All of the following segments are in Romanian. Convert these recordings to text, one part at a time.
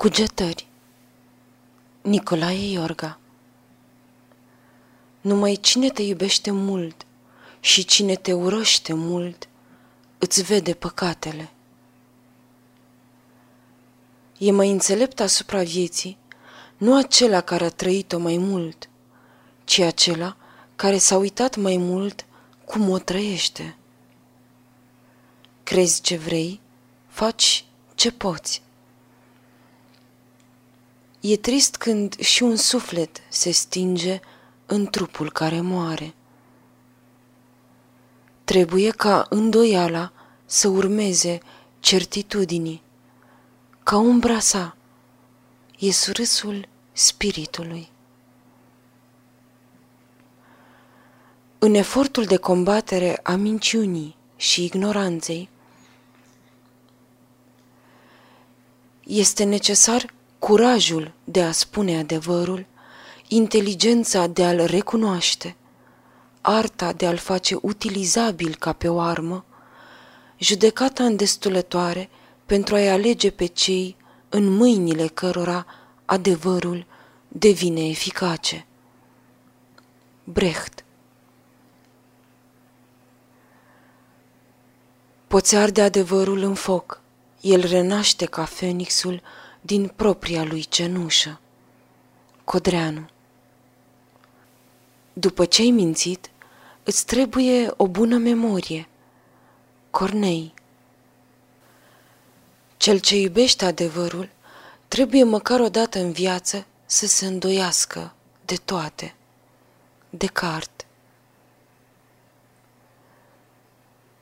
Cugetări Nicolae Iorga Numai cine te iubește mult și cine te urăște mult, îți vede păcatele. E mai înțelept asupra vieții nu acela care a trăit-o mai mult, ci acela care s-a uitat mai mult cum o trăiește. Crezi ce vrei, faci ce poți. E trist când și un suflet se stinge în trupul care moare. Trebuie ca îndoiala să urmeze certitudinii, ca umbra sa e surâsul spiritului. În efortul de combatere a minciunii și ignoranței, este necesar curajul de a spune adevărul, inteligența de a-l recunoaște, arta de a-l face utilizabil ca pe o armă, judecata îndestulătoare pentru a-i alege pe cei în mâinile cărora adevărul devine eficace. Brecht Poți arde adevărul în foc, el renaște ca fenixul din propria lui cenușă. Codreanu După ce ai mințit, îți trebuie o bună memorie. Cornei Cel ce iubește adevărul trebuie măcar o dată în viață să se îndoiască de toate. Descartes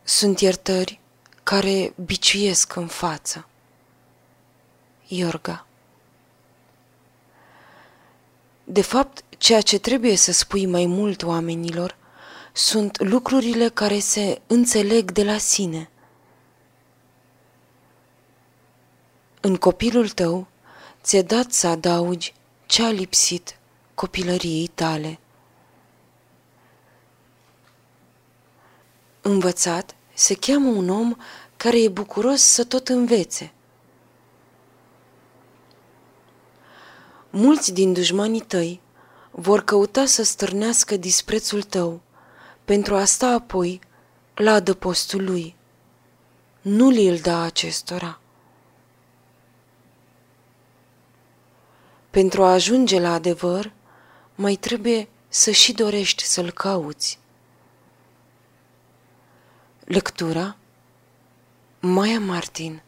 Sunt iertări care biciuiesc în față. Iorga De fapt, ceea ce trebuie să spui mai mult oamenilor sunt lucrurile care se înțeleg de la sine. În copilul tău ți-e dat să adaugi ce a lipsit copilăriei tale. Învățat se cheamă un om care e bucuros să tot învețe. Mulți din dușmanii tăi vor căuta să stârnească disprețul tău pentru a sta apoi la adăpostul lui. Nu li-l da acestora. Pentru a ajunge la adevăr, mai trebuie să și dorești să-l cauți. Lectura Maya Martin